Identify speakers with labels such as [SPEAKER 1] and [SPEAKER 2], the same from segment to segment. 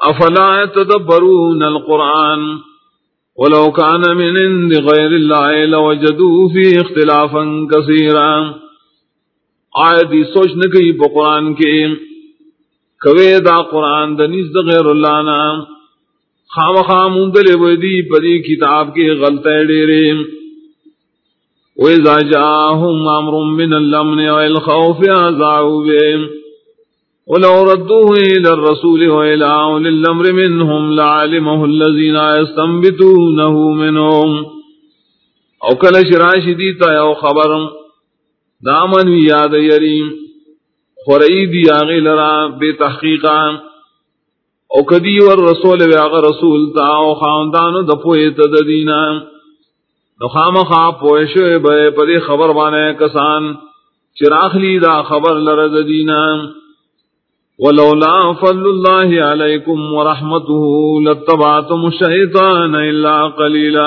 [SPEAKER 1] افلا يتدبرون القرآن ولو كان من عند غير الله لوجدوا فيه اختلافا كثيرا. آیتی سوچ نہ گئی پا قرآن کے کوے دا قرآن دنیز دا غیر اللہ نام خام خام اندلے ودی پدی کتاب کے غلطے ڈیرے. وَإِذَا جَاءَهُمْ أَمْرٌ مِّنَ الْأَمْنِ وَالْخَوْفِ أَذَاعُوا بِهِ وَلَوْ رَدُّوهُ إِلَى الرَّسُولِ وَإِلَى أُولِي الْأَمْرِ مِنْهُمْ لَعَلِمَهُ الَّذِينَ يَسْتَنبِطُونَهُ مِنْهُمْ. او کل شراشی دیتا یا خبر دامن وی یاد یریم خورئی دی آغی لرا بے تحقیقا او کدی ور رسول وی آغا رسول تا او خاندانو دپوئی تددینا. نخام خواب پوشو بے پدی خبر بانے کسان. چراخ لی دا خبر لرد دینا. ولولا فضل اللہ علیکم ورحمته لاتبعتم الشیطان الا قلیلا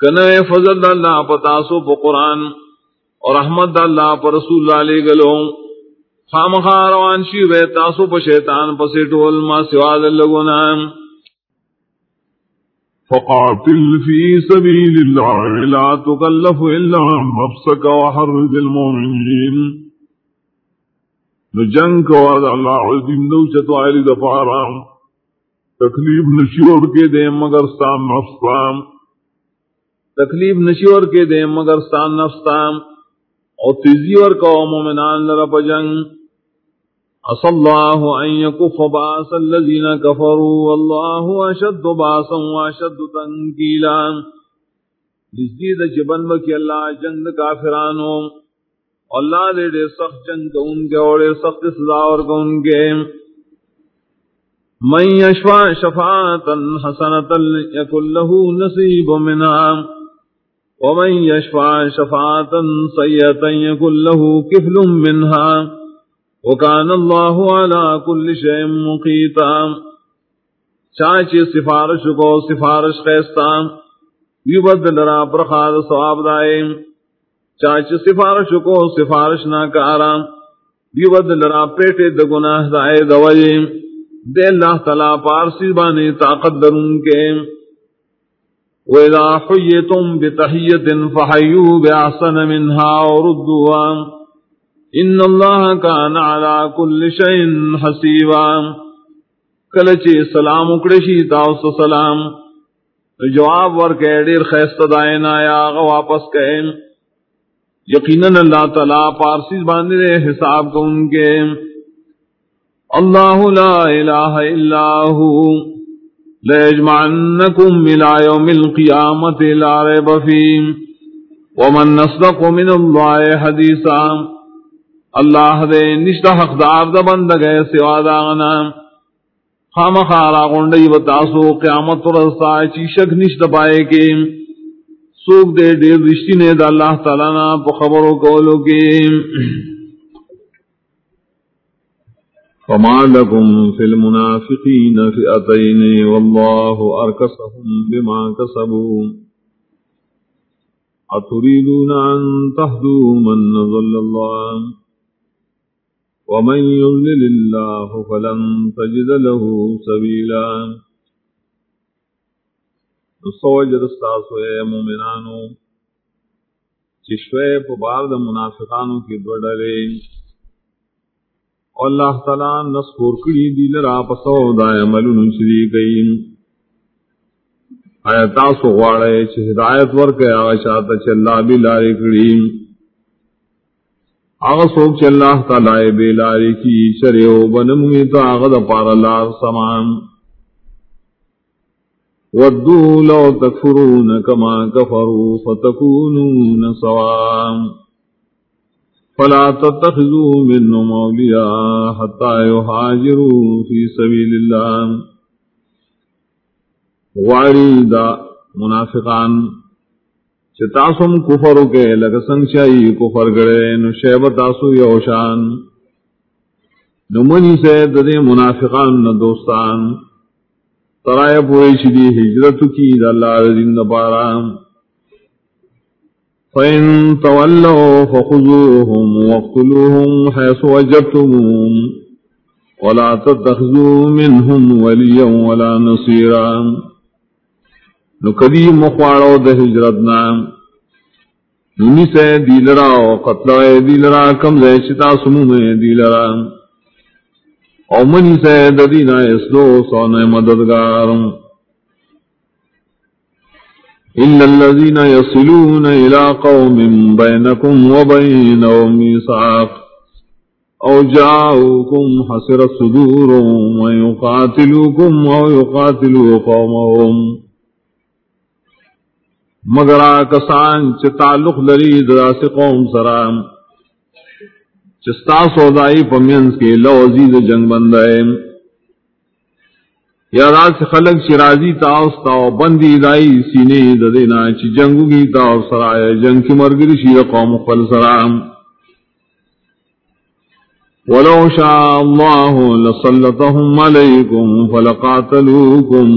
[SPEAKER 1] کنے فضل اللہ پتاسو پا قرآن اور رحمت اللہ پر رسول اللہ علیہ گلو. خام خاروان شیو بے تاسو پا شیطان پسی ٹول ما سواد اللگونا
[SPEAKER 2] فقاتل في سبيل الله لا تكلف إلا نفسك وحرز المؤمنين نجنگ وعد اللہ عظیم دو چتوائری دفارا تکلیف نشور کے دے مگر ستان نفستان
[SPEAKER 1] تکلیف نشور کے دے مگر ستان نفستان اور تیزی اور کو مومنان لرپ جنگ. عصى الله أن يكف باس الذين كفروا والله أشد باسا وأشد تنكيلا نزدید جبن بکی اللہ جنگ کافرانو. اللہ دے دے سخت جنگ کو ان کے اور سخت سزا اور کو ان کے۔ من یشفع شفاعتا حسنتا یکن له نصیب منها ومن یشفع شفاعتا سیئتا یکن له کفل منها وکان اللہ علا کل شیم مقیتا۔ چاچے سفارش کو سفارش خیستا یبدل را پرخاد سواب دائے چاچے سفارش کو، سفارش نہ کارا۔ یبدل را پیٹے دگناہ دائے دوئے دے اللہ تعالی پارسی بانے طاقت درون کے۔ وَإِذَا حُيِّتُمْ بِتَحِيَّةٍ فَحَيُّوا بِأَحْسَنَ مِنْهَا وَرُدُّوهَا۔ ان اللہ کان علا کل شئین حسیبا کلچے سلام اکڑشی تاوس سلام۔ جواب ورکے دیر خیست دائن آیا واپس کہے۔ یقیناً اللہ تعالی پارسی باندھے حساب کو ان کے۔ اللہ لا الہ الا ہو۔ لیجمعنکم ملا یوم القیامت لا ریب فیم ومن نصدق من اللہ حدیثا۔ اللہ دے نشتہ حقدار دا بند گئے سوا داغنا خام خارا گنڈی بتاسو قیامت رسا چی شک نشت پائے کے۔ سوک دے، دیر رشتی نے دا اللہ تعالیٰ نا پا خبرو کولو کے
[SPEAKER 2] فما لكم في المنافقين فئتين والله أركسهم بما كسبوا أتريدون أن تهدوا من نظل الله ومن يضلل الله فلن تجد له سبيلا سوجد استاسو اے مومنانو چشوے پبار دا منافقانو کی دوڑلے اللہ تعالیٰ نسکور کڑی دیل را پسو دا عملون شری گئی۔ آیا تاسو غواڑے چھ ہدایت ورکے، آغا شاعتا چھ اللہ بھی لاری کڑی آغا سوک چل اللہ تعالی بے لاری کی شریعو بنموی تو آغا دا پارا لار سمان۔ ودو لو تکفرون کما کفرو فتکونون سوام فلا تتخذو من مولیاء حتی یحاجرو فی سبیل اللہ غاری دا منافقان چھ تاسم کفر کے لگ سنگ کفر گڑے نو شیب تاسو یوشان نو منی سے ددے منافقان نہ دوستان. ترائے پوری شدی ہجرت کی دا اللہ رزین دا پارا۔ فَإِن تَوَلَّوْا فَخُذُوهُمْ وَاقْتُلُوهُمْ حَيْثُ وَجَدتُّمُوهُمْ ولا تتخذوا منهم وليا ولا نصيرا۔ نکدی مخواڑو د ہجرتنا نونی سے دیلرا و قتل دیلرا کم زی او منی سے ددینا اسلو سونے مددگارم إلا الذين يصلون إلى قوم بينكم وبينهم ميثاق أو جاءوكم حسرت صدورهم ويقاتلوكم أو يقاتلوا قومهم مگر آکسان چه تعلق لری دراس قوم سرام۔ چستا سودائی پمینس کے لو عزیز جنگ بندائیں یا رات خلق شرازی تاؤس تاؤ بندی دائی سینے ددینا چی جنگو گی تاؤ سرائے جنگ کی مرگری شیر قوم خل سرام ولو شاء اللہ لسلطهم علیکم فلقاتلوکم۔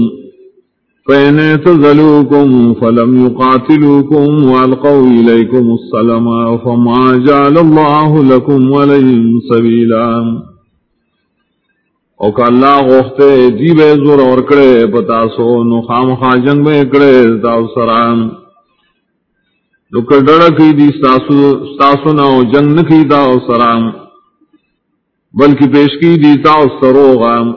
[SPEAKER 2] فین تزلوکم فلم یقاتلوکم والقو الیکم السلام فما جعل اللہ لکم علیہم سبیلام او کا اللہ غوختے جی بے زور اور کڑے، پتا سو نو خام خا جنگ میں کڑے تاو سرام نو کڑڑ کی دی ستاسو نو جنگ نکی تاو سرام بلکہ پیش کی دی تاو سرو غام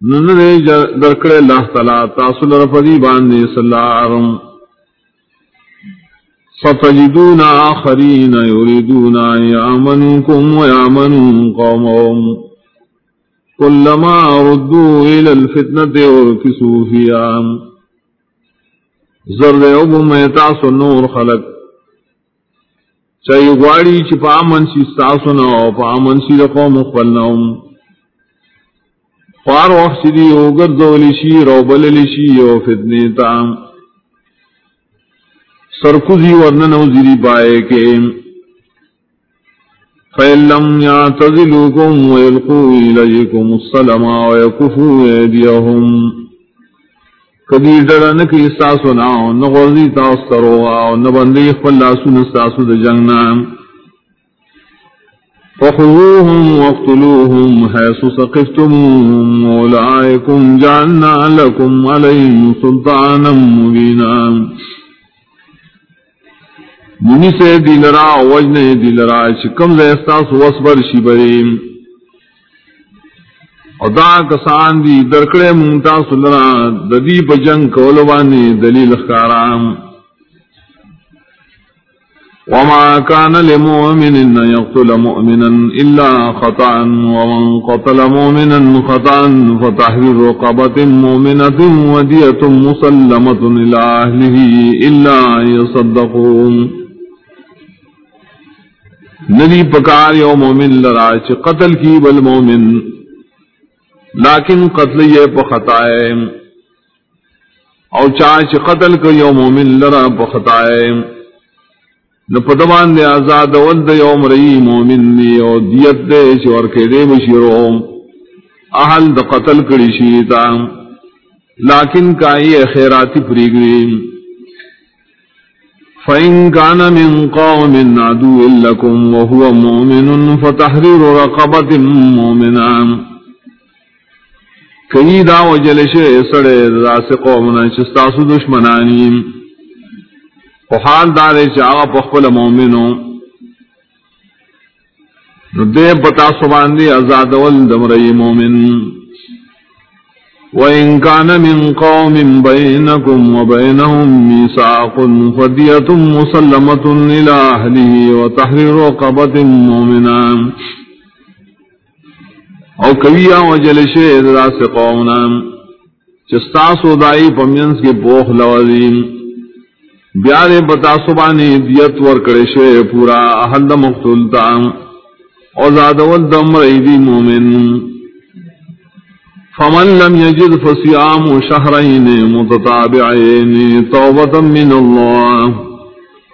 [SPEAKER 2] نن دے درکڑے اللہ تلا، تاسو لرفدی باندے سلارم. ستجدون آخرین یریدون یامنکم ویامنون قومهم. كلما ردوا إلى الفتنة وركسوا فيها زرد يوم ميتاس النور خلق. چاہیے گواڑی چی پا امن پا امن سی رقو مخبلناهم وقت دی او گردولی شی، رو بللی او فتنی تام سرکوزی ورنن او زیری پائے کہ فَإِلَّمْ يَعْتَزِلُوكُمْ وَيَلْقُوا إِلَيْكُمُ السَّلَمَ وَيَكُفُوا أَيْدِيَهُمْ کدی ڈر نکی ساسو ناو نغوزی تاسترو نبندی خلا سن ساسو د جنگنا فخذوهم واقتلوهم حيث سقفتموهم أولئكم جعلنا لكم عليهم سلطانا مبينا. منی سے دلرا وجن دلرا چکم زیستا سوسبر شبریم ادا کسان دی درکڑے مونتا سلرا، ددی بجنگ کولوانی دلیل خارام وما كان لمؤمن أن يقتل مؤمنا إلا خطأ ومن قتل مؤمنا خطأ فتحرير رقبة مؤمنة ودية مسلمة إلى أهله إلا يصدقون ندی پکار یو مومن لرا چ قتل کی بل مومن، لیکن قتل یہ پختائے او چاچ قتل کو یو مومن لرا پختائے نہ پدوان دے آزاد ود یوم رئی مومن دی او دیت دے چور کے دے بشیرو اہل د قتل کڑی شیتا لیکن کائی خیراتی پریگرین فإن كان من قوم عدو لكم وهو مؤمن فتحرير رقبة مؤمنا کئی دا وجل شے سڑے راس قومنا چستاسو دشمنانی۔ حال دارے چاہا پخپل مومنو دے بتا سباندی ازاد والدمرئی مومن۔ وإن كان من قوم بينكم وبينهم ميثاق فدية مسلمة إلى أهله وتحرير رقبة مؤمنا او کبیا وجل شید راس قومنا۔ چستاسو دائی پمینس کے پوخ لوزیم بیارے بتا سبانی دیت ورکڑے شے پورا احد مقتلتا او زادول دم ریدی مومن فمن لم يجد فصيام شهرين متتابعين توبة من الله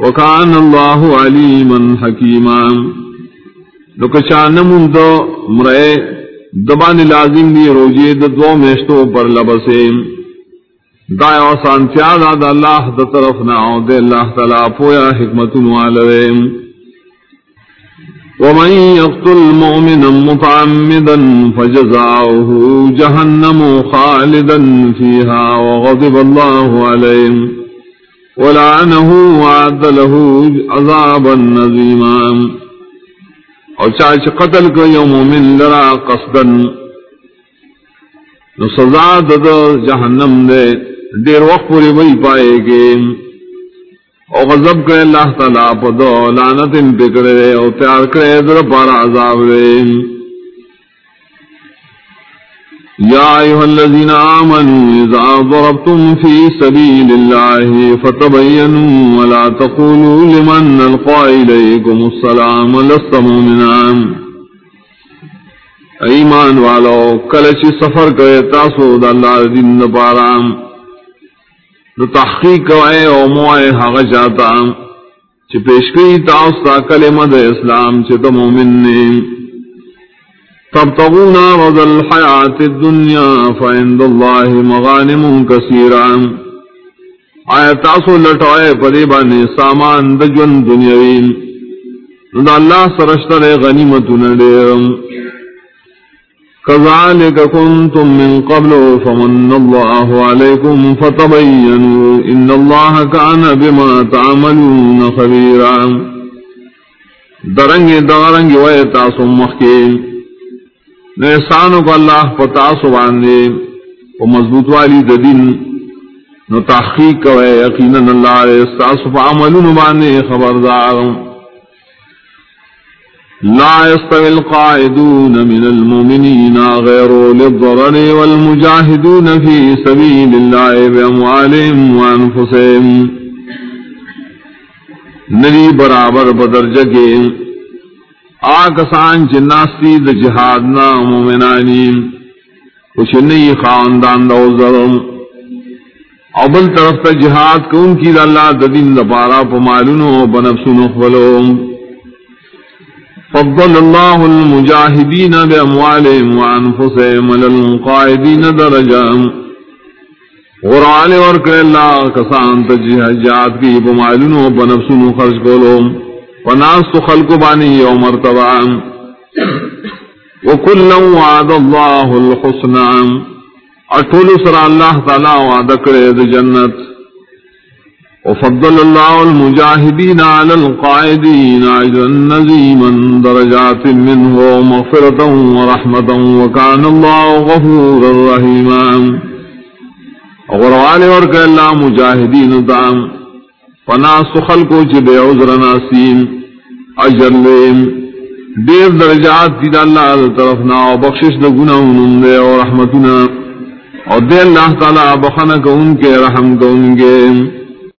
[SPEAKER 2] وكان الله عليما حكيما لك شان من دو مرئے دبان لازم دی روجی دو میشتو پر لبسے دائع و سانتیاد آد اللہ دا طرف ناو دے اللہ تعالیٰ پویا حکمت نوالوے ومن يقتل مؤمنا متعمدا فجزاؤه جهنم خالدا فيها وغضب الله عليه ولعنه وعد له عذابا نظيما۔ اور چاچ قتل کو یوم من لرا قصدا، نو سزا دد جہنم دے۔ دیر وقت پوری وہی پائے گے او غضب کرے اللہ تعالیٰ پا دو لعنت ان پکڑے او تیار کرے در پارا عذاب رے یا ایوہ الذین آمنوا اذا ضربتم فی سبیل اللہ فتبینوا ولا تقولوا لمن نلقا الیکم السلام لست مومنان ایمان والو، کلچی سفر کرے تاسو دا اللہ دن پارام نو تحقیق کوئے او موئے حق جاتا چی پیشکری تاؤستا کلمہ دا اسلام چی تا مومن نے تبتغونا رض الحیات الدنیا فعند اللہ مغانم کثیرا۔ آیا تاسو لٹوئے پریبانی سامان دجون دنیاوین نو دا اللہ سرشتر غنیمت نڈیرم كذلك كنتم من قبل فمن الله عليكم فتبينوا إن الله كان بما تعملون خبيرا. درنگ درنگ وے تاسو مخکے. نحسانو کو اللہ پتاسو باندے. و مضبوط والی ددن نو تحقیق کوئے. یقینا اللہ علیہ استاسو پا عملون باندے خبردارم لا يستوي القائدون من المؤمنين غير للضرر والمجاهدون في سبيل الله بأموالهم وأنفسهم. ندی برابر بدرجہ کے آکسان چناستی د جہادنا مومنانی، کچھ نئی خاندان دو ضرم اول طرف تا جہاد کو ان کی اللہ ددین دپارا پمالنو بنفسنو خبلوم. فضل الله المجاهدين بأموالهم وأنفسهم للقائدين درجا. غرال ورک اللہ کسان تجہجات کی بمعلن و بنفسن خرج کولو. وناس تو خلق بانی یوم مرتبا وکل وعد اللہ الحسنى اٹھول سر اللہ تعالی وعد کرے جنت. وفضل الله المجاهدين على القائدين عجا نزيما درجات منه ومغفرة ورحمة وكان الله غفورا رحيما. وغروال ورك الله مجاهدين دام. فناس خلقو جب عذر ناسين اجر لهم دیر درجات دید اللہ طرفنا و بخشش دا گناہن دے و رحمتنا اور دے اللہ تعالی بخنک ان کے رحم کو ان کے